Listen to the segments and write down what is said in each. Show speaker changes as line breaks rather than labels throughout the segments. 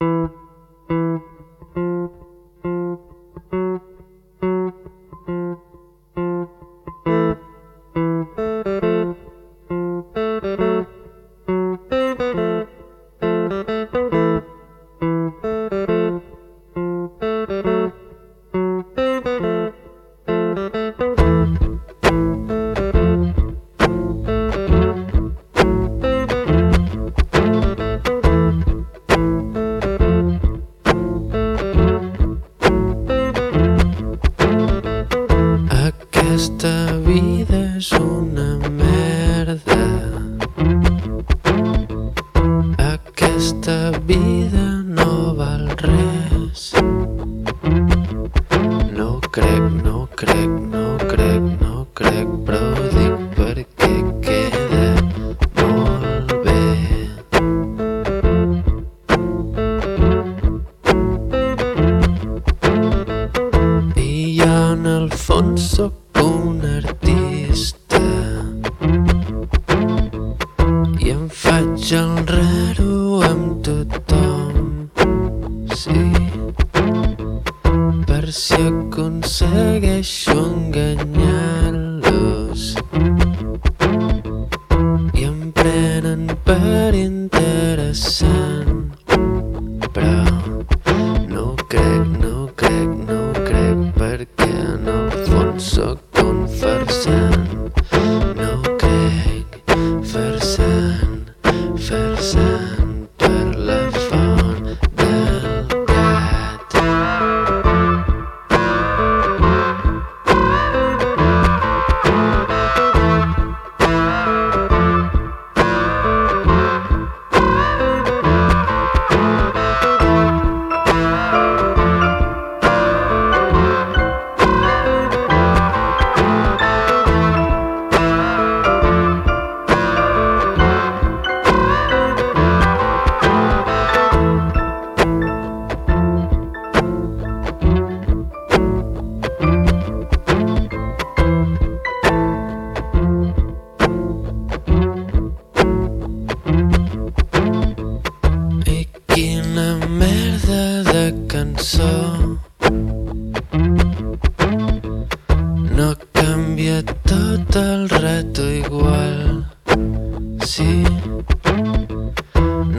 Música aquesta vida és una merda. Aquesta vida no val res. No crec, no crec, no crec, no crec, però raro amb tothom, sí. Per si aconsegueixo enganyar-los. I em prenen per interessant, però no crec, no crec, no crec perquè en el fons sóc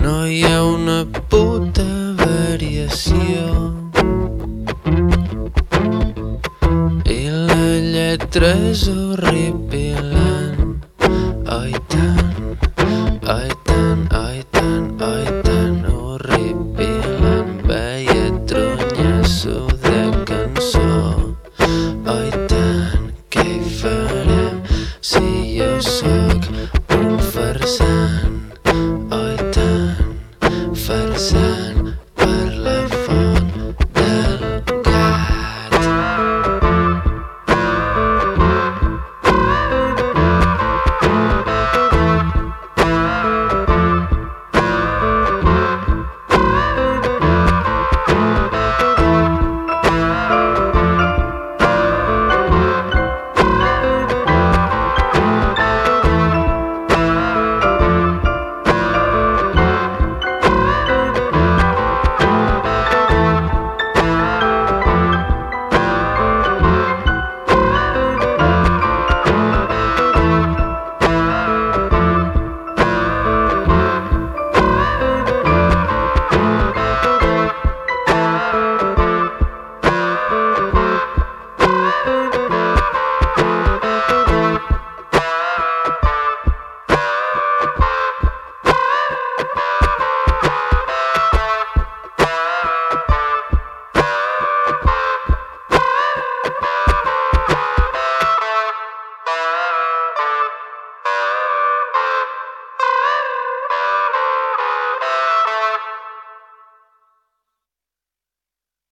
no hi ha una puta variació. I la lletra és horripilant. Ai tant, ai tant, ai tant, ai tant, horripilant. Veia tronyasso de cançó. Tant, què hi farem si jo sóc